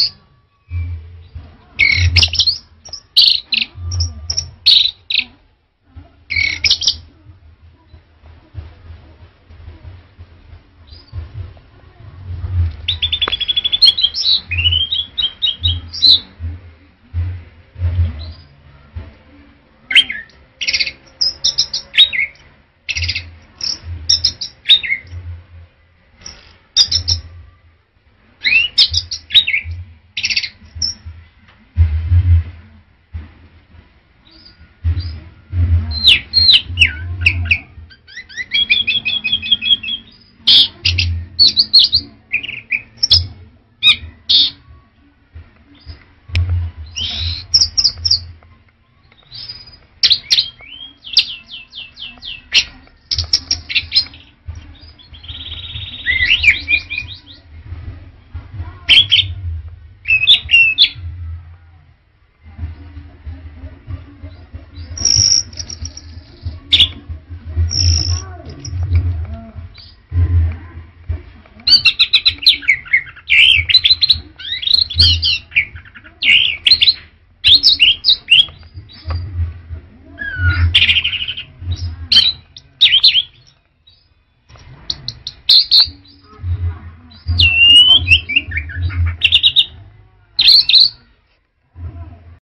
fácil. You